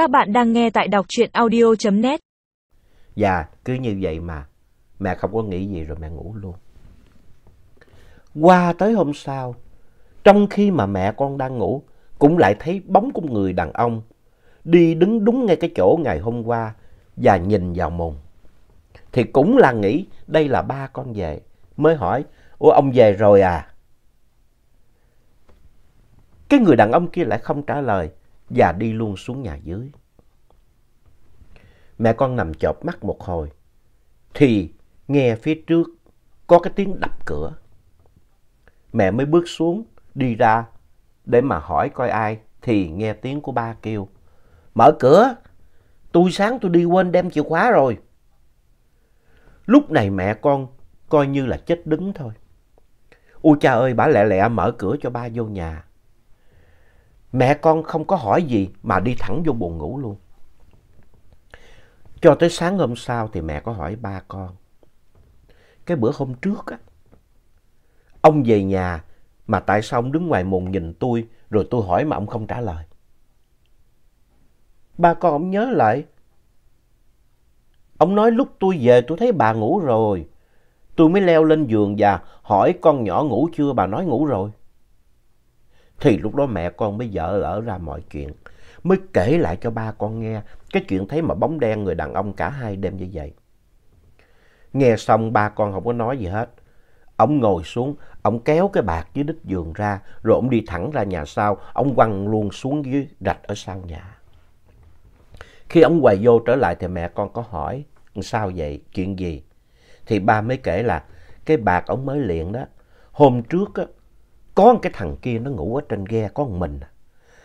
Các bạn đang nghe tại đọc truyện audio.net. Và dạ, cứ như vậy mà mẹ không có nghĩ gì rồi mẹ ngủ luôn. Qua tới hôm sau, trong khi mà mẹ con đang ngủ, cũng lại thấy bóng của người đàn ông đi đứng đúng ngay cái chỗ ngày hôm qua và nhìn vào mùng. Thì cũng là nghĩ đây là ba con về, mới hỏi, ủa ông về rồi à? Cái người đàn ông kia lại không trả lời và đi luôn xuống nhà dưới. Mẹ con nằm chợp mắt một hồi, thì nghe phía trước có cái tiếng đập cửa. Mẹ mới bước xuống, đi ra để mà hỏi coi ai, thì nghe tiếng của ba kêu. Mở cửa, tôi sáng tôi đi quên đem chìa khóa rồi. Lúc này mẹ con coi như là chết đứng thôi. Ôi cha ơi, bà lẹ lẹ mở cửa cho ba vô nhà. Mẹ con không có hỏi gì mà đi thẳng vô buồn ngủ luôn. Cho tới sáng hôm sau thì mẹ có hỏi ba con. Cái bữa hôm trước á, ông về nhà mà tại sao ông đứng ngoài mùng nhìn tôi rồi tôi hỏi mà ông không trả lời. Ba con ông nhớ lại. Ông nói lúc tôi về tôi thấy bà ngủ rồi. Tôi mới leo lên giường và hỏi con nhỏ ngủ chưa bà nói ngủ rồi. Thì lúc đó mẹ con mới vợ ở ra mọi chuyện. Mới kể lại cho ba con nghe cái chuyện thấy mà bóng đen người đàn ông cả hai đêm như vậy. Nghe xong ba con không có nói gì hết. Ông ngồi xuống, ông kéo cái bạc dưới đít giường ra, rồi ông đi thẳng ra nhà sau, ông quăng luôn xuống dưới rạch ở sau nhà. Khi ông quầy vô trở lại thì mẹ con có hỏi, sao vậy, chuyện gì? Thì ba mới kể là cái bạc ông mới liền đó, hôm trước á, có một cái thằng kia nó ngủ ở trên ghe có một mình. À.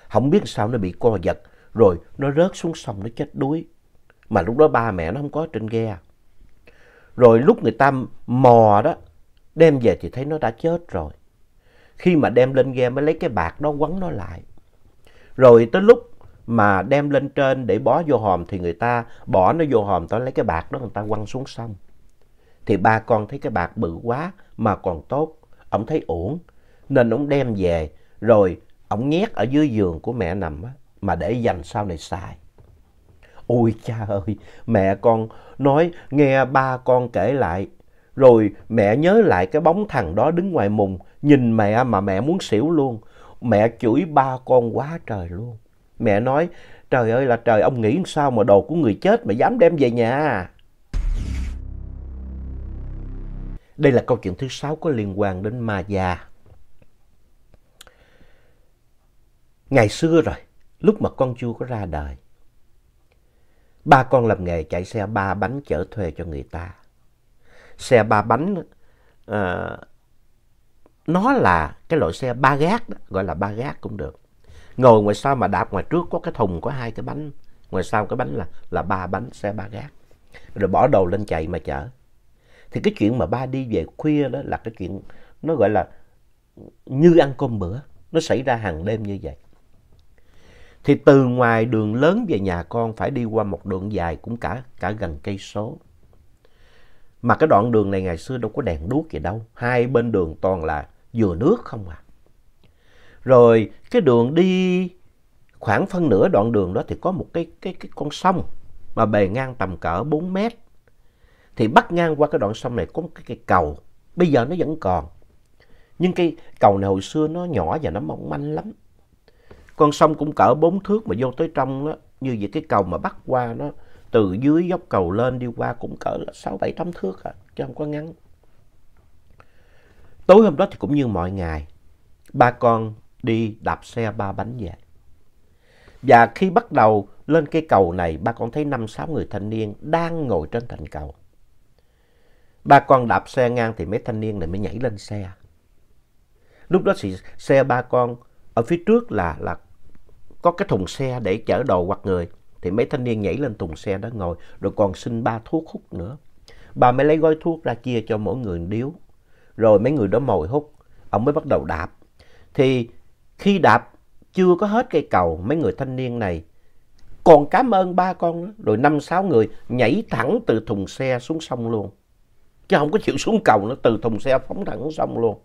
Không biết sao nó bị co giật, rồi nó rớt xuống sông nó chết đuối. Mà lúc đó ba mẹ nó không có trên ghe. Rồi lúc người ta mò đó, đem về thì thấy nó đã chết rồi. Khi mà đem lên ghe mới lấy cái bạc đó quấn nó lại. Rồi tới lúc mà đem lên trên để bó vô hòm thì người ta bỏ nó vô hòm tao lấy cái bạc đó người ta quăng xuống sông. Thì ba con thấy cái bạc bự quá mà còn tốt, ông thấy ổn nên ông đem về rồi ông nhét ở dưới giường của mẹ nằm á, mà để dành sau này xài. Ôi cha ơi, mẹ con nói nghe ba con kể lại, rồi mẹ nhớ lại cái bóng thằng đó đứng ngoài mùng, nhìn mẹ mà mẹ muốn xỉu luôn. Mẹ chửi ba con quá trời luôn. Mẹ nói, trời ơi là trời, ông nghĩ sao mà đồ của người chết mà dám đem về nhà. Đây là câu chuyện thứ sáu có liên quan đến ma già. Ngày xưa rồi, lúc mà con chưa có ra đời, ba con làm nghề chạy xe ba bánh chở thuê cho người ta. Xe ba bánh, à, nó là cái loại xe ba gác, đó, gọi là ba gác cũng được. Ngồi ngoài sau mà đạp ngoài trước có cái thùng có hai cái bánh, ngoài sau cái bánh là, là ba bánh xe ba gác. Rồi bỏ đầu lên chạy mà chở. Thì cái chuyện mà ba đi về khuya đó là cái chuyện nó gọi là như ăn cơm bữa. Nó xảy ra hàng đêm như vậy. Thì từ ngoài đường lớn về nhà con phải đi qua một đoạn dài cũng cả cả gần cây số. Mà cái đoạn đường này ngày xưa đâu có đèn đuốc gì đâu. Hai bên đường toàn là dừa nước không à. Rồi cái đường đi khoảng phân nửa đoạn đường đó thì có một cái, cái, cái con sông mà bề ngang tầm cỡ 4 mét. Thì bắt ngang qua cái đoạn sông này có một cái cái cầu. Bây giờ nó vẫn còn. Nhưng cái cầu này hồi xưa nó nhỏ và nó mỏng manh lắm. Con sông cũng cỡ bốn thước mà vô tới trong đó, như vậy cái cầu mà bắt qua nó từ dưới dốc cầu lên đi qua cũng cỡ sáu bảy tám thước à, chứ không có ngắn. Tối hôm đó thì cũng như mọi ngày, ba con đi đạp xe ba bánh về. Và khi bắt đầu lên cây cầu này, ba con thấy năm sáu người thanh niên đang ngồi trên thành cầu. Ba con đạp xe ngang thì mấy thanh niên này mới nhảy lên xe. Lúc đó thì xe ba con ở phía trước là là có cái thùng xe để chở đồ hoặc người. Thì mấy thanh niên nhảy lên thùng xe đó ngồi, rồi còn xin ba thuốc hút nữa. Bà mới lấy gói thuốc ra chia cho mỗi người điếu. Rồi mấy người đó mồi hút, ông mới bắt đầu đạp. Thì khi đạp chưa có hết cây cầu, mấy người thanh niên này còn cảm ơn ba con đó. Rồi năm sáu người nhảy thẳng từ thùng xe xuống sông luôn. Chứ không có chịu xuống cầu nữa, từ thùng xe phóng thẳng xuống sông luôn.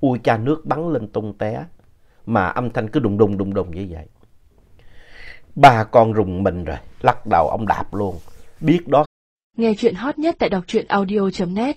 Ui cha nước bắn lên tung té, mà âm thanh cứ đùng đùng đùng đùng như vậy. Ba con rùng mình rồi, lắc đầu ông đạp luôn. Biết đó Nghe chuyện hot nhất tại đọc truyện audio.net